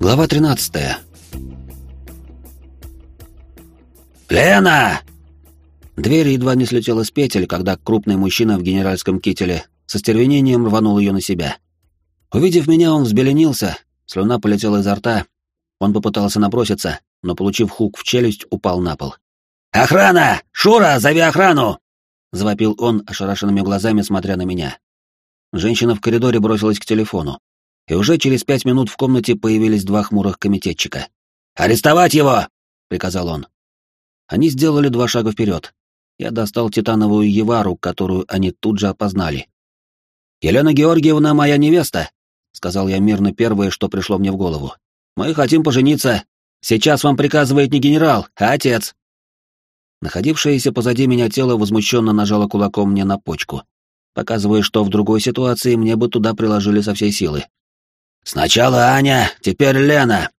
Глава 13. «Лена!» Дверь едва не слетела с петель, когда крупный мужчина в генеральском кителе со стервенением рванул ее на себя. Увидев меня, он взбеленился, слюна полетела изо рта. Он попытался наброситься, но, получив хук в челюсть, упал на пол. «Охрана! Шура, зови охрану!» — завопил он, ошарашенными глазами смотря на меня. Женщина в коридоре бросилась к телефону и уже через пять минут в комнате появились два хмурых комитетчика. «Арестовать его!» — приказал он. Они сделали два шага вперед. Я достал титановую Евару, которую они тут же опознали. «Елена Георгиевна моя невеста», — сказал я мирно первое, что пришло мне в голову. «Мы хотим пожениться. Сейчас вам приказывает не генерал, а отец». Находившееся позади меня тело возмущенно нажало кулаком мне на почку, показывая, что в другой ситуации мне бы туда приложили со всей силы. «Сначала Аня, теперь Лена!»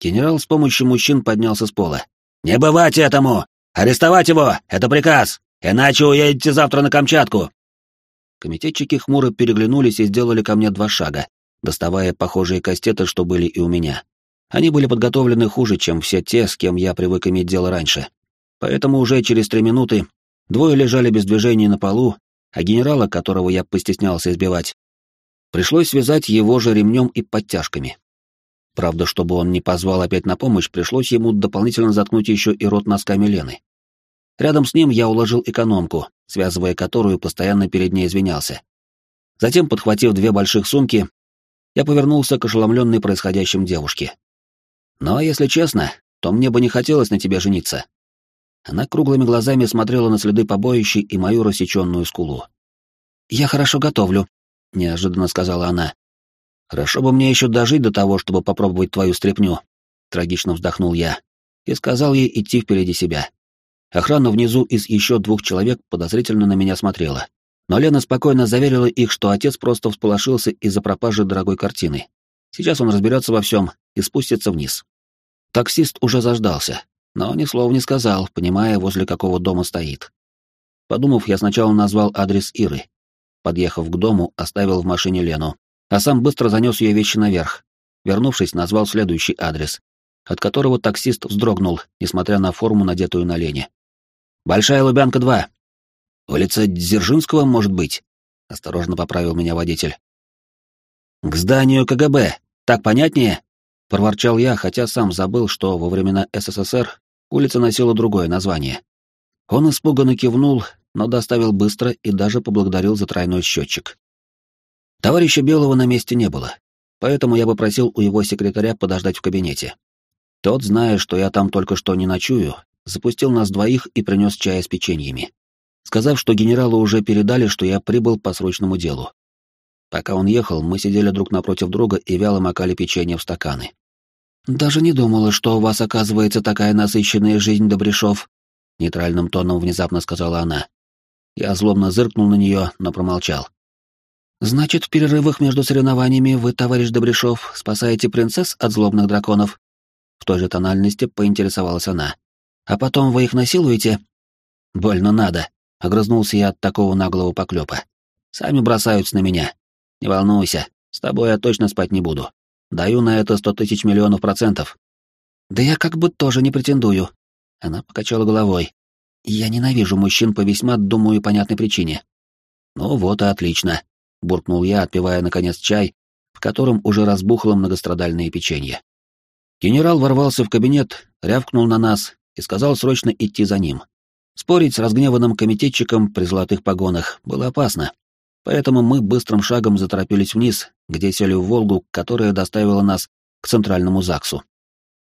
Генерал с помощью мужчин поднялся с пола. «Не бывать этому! Арестовать его! Это приказ! Иначе уедете завтра на Камчатку!» Комитетчики хмуро переглянулись и сделали ко мне два шага, доставая похожие кастеты, что были и у меня. Они были подготовлены хуже, чем все те, с кем я привык иметь дело раньше. Поэтому уже через три минуты двое лежали без движения на полу, а генерала, которого я постеснялся избивать, Пришлось связать его же ремнем и подтяжками. Правда, чтобы он не позвал опять на помощь, пришлось ему дополнительно заткнуть еще и рот носками Лены. Рядом с ним я уложил экономку, связывая которую постоянно перед ней извинялся. Затем, подхватив две больших сумки, я повернулся к ошеломленной происходящим девушке. «Ну, а если честно, то мне бы не хотелось на тебе жениться». Она круглыми глазами смотрела на следы побоища и мою рассеченную скулу. «Я хорошо готовлю», — неожиданно сказала она. «Хорошо бы мне еще дожить до того, чтобы попробовать твою стряпню», — трагично вздохнул я и сказал ей идти впереди себя. Охрана внизу из еще двух человек подозрительно на меня смотрела. Но Лена спокойно заверила их, что отец просто всполошился из-за пропажи дорогой картины. Сейчас он разберется во всем и спустится вниз. Таксист уже заждался, но ни слова не сказал, понимая, возле какого дома стоит. Подумав, я сначала назвал адрес Иры, Подъехав к дому, оставил в машине Лену, а сам быстро занес ее вещи наверх. Вернувшись, назвал следующий адрес, от которого таксист вздрогнул, несмотря на форму, надетую на Лене. «Большая Лубянка, 2». «Улица Дзержинского, может быть?» — осторожно поправил меня водитель. «К зданию КГБ. Так понятнее?» — проворчал я, хотя сам забыл, что во времена СССР улица носила другое название. Он испуганно кивнул, но доставил быстро и даже поблагодарил за тройной счетчик. Товарища Белого на месте не было, поэтому я попросил у его секретаря подождать в кабинете. Тот, зная, что я там только что не ночую, запустил нас двоих и принес чая с печеньями, сказав, что генералу уже передали, что я прибыл по срочному делу. Пока он ехал, мы сидели друг напротив друга и вяло макали печенье в стаканы. «Даже не думала, что у вас оказывается такая насыщенная жизнь, Добряшов», — нейтральным тоном внезапно сказала она. Я злобно зыркнул на нее, но промолчал. «Значит, в перерывах между соревнованиями вы, товарищ Добряшов, спасаете принцесс от злобных драконов?» В той же тональности поинтересовалась она. «А потом вы их насилуете?» «Больно надо», — огрызнулся я от такого наглого поклепа. «Сами бросаются на меня. Не волнуйся, с тобой я точно спать не буду. Даю на это сто тысяч миллионов процентов». «Да я как бы тоже не претендую». Она покачала головой. Я ненавижу мужчин по весьма, думаю, понятной причине. Ну вот и отлично, буркнул я, отпивая наконец чай, в котором уже разбухло многострадальное печенье. Генерал ворвался в кабинет, рявкнул на нас и сказал срочно идти за ним. Спорить с разгневанным комитетчиком при золотых погонах было опасно, поэтому мы быстрым шагом заторопились вниз, где сели в «Волгу», которая доставила нас к центральному ЗАГСу.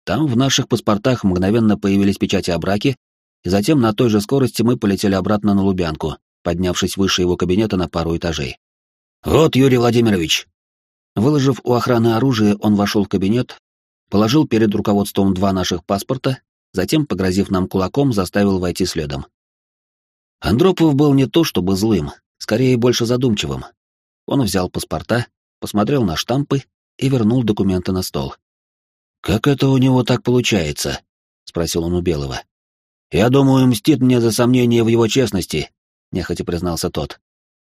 Там в наших паспортах мгновенно появились печати о браке, и затем на той же скорости мы полетели обратно на Лубянку, поднявшись выше его кабинета на пару этажей. «Вот, Юрий Владимирович!» Выложив у охраны оружие, он вошел в кабинет, положил перед руководством два наших паспорта, затем, погрозив нам кулаком, заставил войти следом. Андропов был не то чтобы злым, скорее больше задумчивым. Он взял паспорта, посмотрел на штампы и вернул документы на стол. «Как это у него так получается?» — спросил он у Белого. «Я думаю, мстит мне за сомнение в его честности», — нехотя признался тот.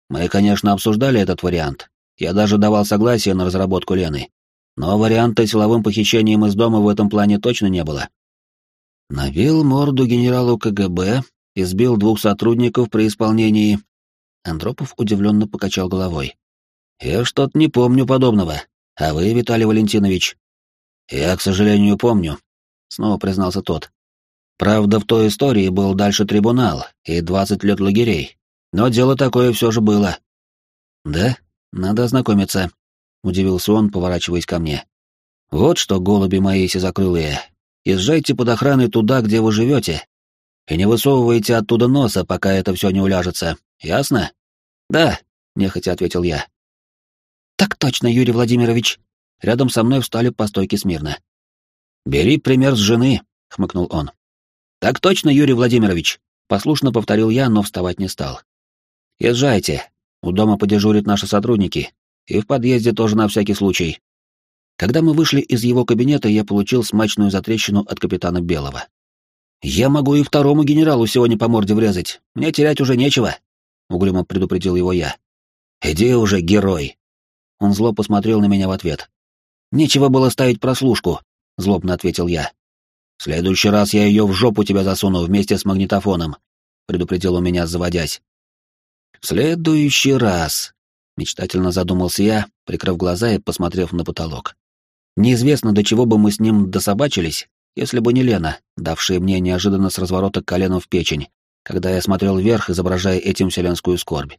«Мы, конечно, обсуждали этот вариант. Я даже давал согласие на разработку Лены. Но варианта силовым похищением из дома в этом плане точно не было. Навел морду генералу КГБ, избил двух сотрудников при исполнении. Андропов удивленно покачал головой. Я что-то не помню подобного. А вы, Виталий Валентинович? Я, к сожалению, помню, снова признался тот. Правда, в той истории был дальше трибунал и двадцать лет лагерей. Но дело такое все же было. Да? Надо ознакомиться, удивился он, поворачиваясь ко мне. Вот что, голуби мои сизокрылые, езжайте под охраной туда, где вы живете, и не высовывайте оттуда носа, пока это все не уляжется. Ясно? Да, нехотя ответил я. Так точно, Юрий Владимирович. Рядом со мной встали по стойке смирно. Бери пример с жены, хмыкнул он. Так точно, Юрий Владимирович, послушно повторил я, но вставать не стал. Езжайте. У дома подежурят наши сотрудники, и в подъезде тоже на всякий случай. Когда мы вышли из его кабинета, я получил смачную затрещину от капитана Белого. «Я могу и второму генералу сегодня по морде врезать. Мне терять уже нечего», — угрюмо предупредил его я. «Иди уже, герой!» Он зло посмотрел на меня в ответ. «Нечего было ставить прослушку», — злобно ответил я. «В следующий раз я ее в жопу тебя засуну вместе с магнитофоном», — предупредил он меня, заводясь. «В следующий раз», — мечтательно задумался я, прикрыв глаза и посмотрев на потолок. Неизвестно, до чего бы мы с ним дособачились, если бы не Лена, давшая мне неожиданно с разворота коленом в печень, когда я смотрел вверх, изображая этим вселенскую скорбь.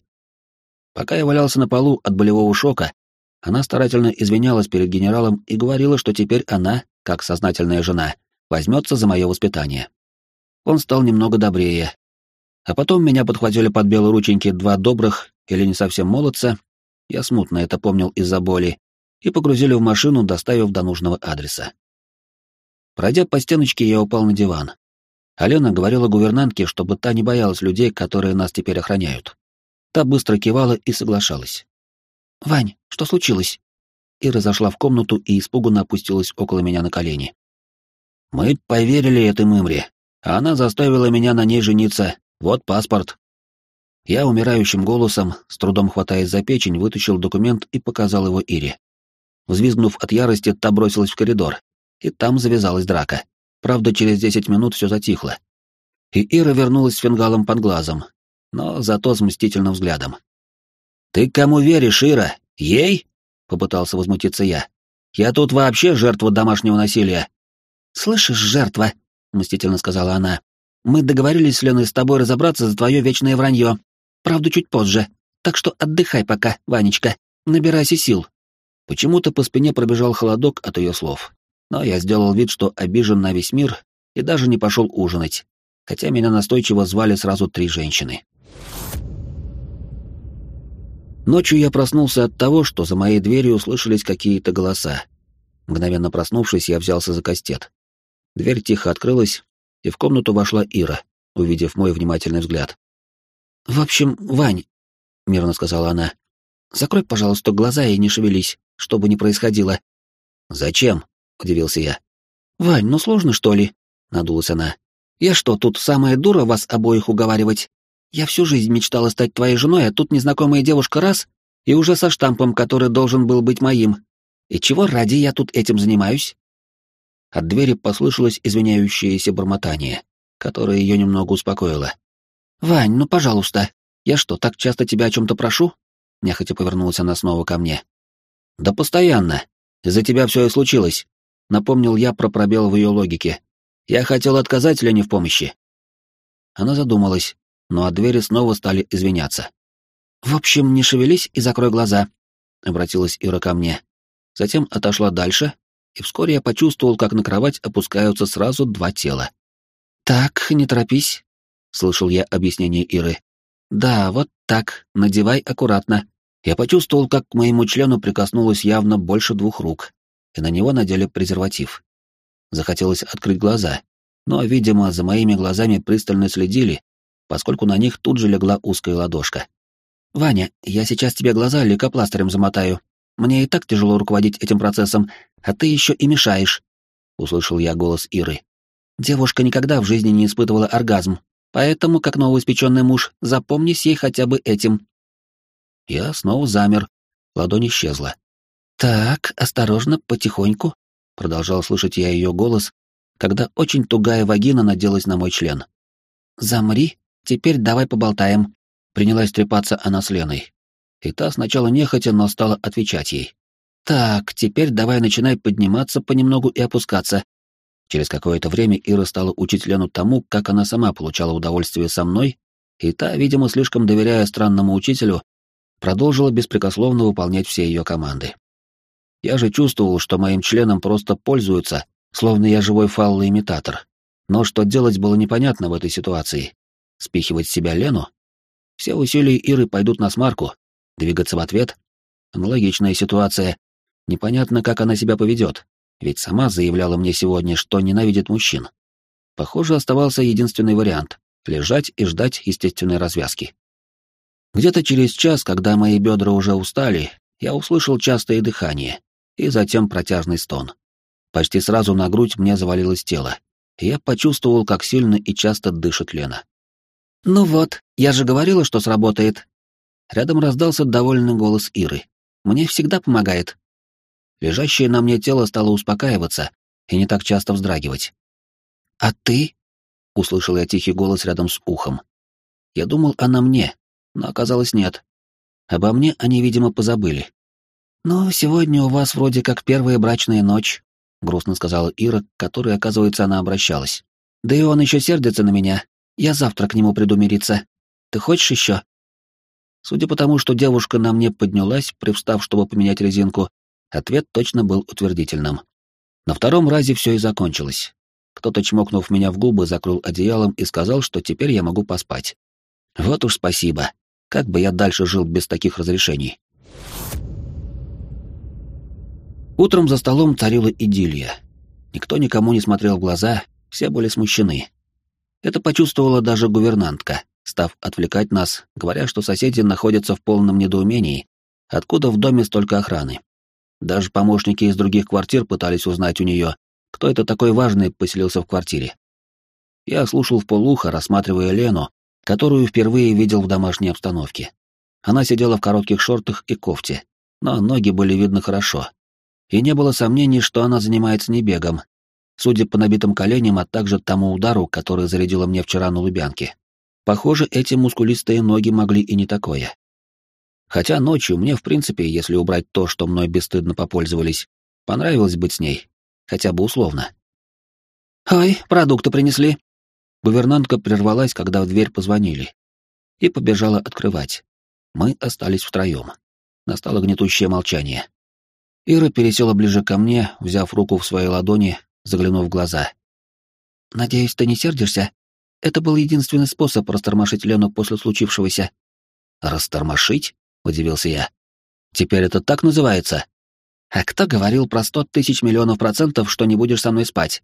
Пока я валялся на полу от болевого шока, она старательно извинялась перед генералом и говорила, что теперь она, как сознательная жена, возьмется за мое воспитание. Он стал немного добрее. А потом меня подхватили под белые рученьки два добрых или не совсем молодца, я смутно это помнил из-за боли, и погрузили в машину, доставив до нужного адреса. Пройдя по стеночке, я упал на диван. Алена говорила гувернантке, чтобы та не боялась людей, которые нас теперь охраняют. Та быстро кивала и соглашалась. «Вань, что случилось?» Ира зашла в комнату и испуганно опустилась около меня на колени. «Мы поверили этой мымре, а она заставила меня на ней жениться. Вот паспорт». Я умирающим голосом, с трудом хватаясь за печень, вытащил документ и показал его Ире. Взвизгнув от ярости, та бросилась в коридор, и там завязалась драка. Правда, через десять минут все затихло. И Ира вернулась с фингалом под глазом, но зато с мстительным взглядом. «Ты кому веришь, Ира? Ей?» — попытался возмутиться я. «Я тут вообще жертва домашнего насилия». «Слышишь, жертва?» — мстительно сказала она. «Мы договорились с Леной с тобой разобраться за твое вечное вранье. Правда, чуть позже. Так что отдыхай пока, Ванечка. Набирайся сил». Почему-то по спине пробежал холодок от ее слов. Но я сделал вид, что обижен на весь мир, и даже не пошел ужинать, хотя меня настойчиво звали сразу три женщины. Ночью я проснулся от того, что за моей дверью услышались какие-то голоса. Мгновенно проснувшись, я взялся за кастет. Дверь тихо открылась, и в комнату вошла Ира, увидев мой внимательный взгляд. «В общем, Вань», — мирно сказала она, — «закрой, пожалуйста, глаза и не шевелись, что бы ни происходило». «Зачем?» — удивился я. «Вань, ну сложно, что ли?» — надулась она. «Я что, тут самая дура вас обоих уговаривать? Я всю жизнь мечтала стать твоей женой, а тут незнакомая девушка раз, и уже со штампом, который должен был быть моим. И чего ради я тут этим занимаюсь?» От двери послышалось извиняющееся бормотание, которое ее немного успокоило. «Вань, ну пожалуйста, я что, так часто тебя о чем-то прошу?» Нехотя повернулась она снова ко мне. «Да постоянно. Из-за тебя все и случилось напомнил я про пробел в ее логике. Я хотел отказать Лене в помощи. Она задумалась, но от двери снова стали извиняться. «В общем, не шевелись и закрой глаза», — обратилась Ира ко мне. Затем отошла дальше, и вскоре я почувствовал, как на кровать опускаются сразу два тела. «Так, не торопись», — слышал я объяснение Иры. «Да, вот так, надевай аккуратно». Я почувствовал, как к моему члену прикоснулось явно больше двух рук и на него надели презерватив. Захотелось открыть глаза, но, видимо, за моими глазами пристально следили, поскольку на них тут же легла узкая ладошка. «Ваня, я сейчас тебе глаза лейкопластырем замотаю. Мне и так тяжело руководить этим процессом, а ты еще и мешаешь», — услышал я голос Иры. «Девушка никогда в жизни не испытывала оргазм, поэтому, как новоиспеченный муж, запомнись ей хотя бы этим». Я снова замер, ладонь исчезла. «Так, осторожно, потихоньку», — продолжал слышать я ее голос, когда очень тугая вагина наделась на мой член. «Замри, теперь давай поболтаем», — принялась трепаться она с Леной. И та сначала нехотя, но стала отвечать ей. «Так, теперь давай начинай подниматься понемногу и опускаться». Через какое-то время Ира стала учить Лену тому, как она сама получала удовольствие со мной, и та, видимо, слишком доверяя странному учителю, продолжила беспрекословно выполнять все ее команды. Я же чувствовал, что моим членом просто пользуются, словно я живой фаллоимитатор. Но что делать было непонятно в этой ситуации. Спихивать себя Лену? Все усилия Иры пойдут на смарку. Двигаться в ответ? Аналогичная ситуация. Непонятно, как она себя поведет, ведь сама заявляла мне сегодня, что ненавидит мужчин. Похоже, оставался единственный вариант — лежать и ждать естественной развязки. Где-то через час, когда мои бедра уже устали, я услышал частое дыхание и затем протяжный стон. Почти сразу на грудь мне завалилось тело, и я почувствовал, как сильно и часто дышит Лена. «Ну вот, я же говорила, что сработает». Рядом раздался довольный голос Иры. «Мне всегда помогает». Лежащее на мне тело стало успокаиваться и не так часто вздрагивать. «А ты?» — услышал я тихий голос рядом с ухом. Я думал, она мне, но оказалось нет. Обо мне они, видимо, позабыли. «Но сегодня у вас вроде как первая брачная ночь», — грустно сказала Ира, к которой, оказывается, она обращалась. «Да и он еще сердится на меня. Я завтра к нему приду мириться. Ты хочешь еще?» Судя по тому, что девушка на мне поднялась, привстав, чтобы поменять резинку, ответ точно был утвердительным. На втором разе все и закончилось. Кто-то, чмокнув меня в губы, закрыл одеялом и сказал, что теперь я могу поспать. Вот уж спасибо. Как бы я дальше жил без таких разрешений? Утром за столом царила идиллия. Никто никому не смотрел в глаза, все были смущены. Это почувствовала даже гувернантка, став отвлекать нас, говоря, что соседи находятся в полном недоумении, откуда в доме столько охраны. Даже помощники из других квартир пытались узнать у нее, кто это такой важный поселился в квартире. Я слушал в полухо, рассматривая Лену, которую впервые видел в домашней обстановке. Она сидела в коротких шортах и кофте, но ноги были видны хорошо. И не было сомнений, что она занимается не бегом, судя по набитым коленям, а также тому удару, который зарядила мне вчера на Лубянке. Похоже, эти мускулистые ноги могли и не такое. Хотя ночью мне, в принципе, если убрать то, что мной бесстыдно попользовались, понравилось быть с ней, хотя бы условно. «Ой, продукты принесли», Гувернантка прервалась, когда в дверь позвонили, и побежала открывать. Мы остались втроем. Настало гнетущее молчание. Ира пересела ближе ко мне, взяв руку в свои ладони, заглянув в глаза. «Надеюсь, ты не сердишься? Это был единственный способ растормошить Лену после случившегося». «Растормошить?» — удивился я. «Теперь это так называется?» «А кто говорил про сто тысяч миллионов процентов, что не будешь со мной спать?»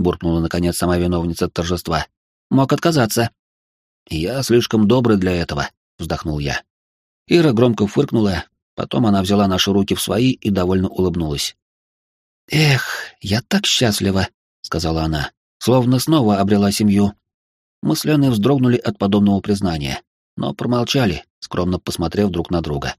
буркнула наконец сама виновница торжества. Мог отказаться. Я слишком добрый для этого, вздохнул я. Ира громко фыркнула, потом она взяла наши руки в свои и довольно улыбнулась. Эх, я так счастлива, сказала она, словно снова обрела семью. Мы с Леной вздрогнули от подобного признания, но промолчали, скромно посмотрев друг на друга.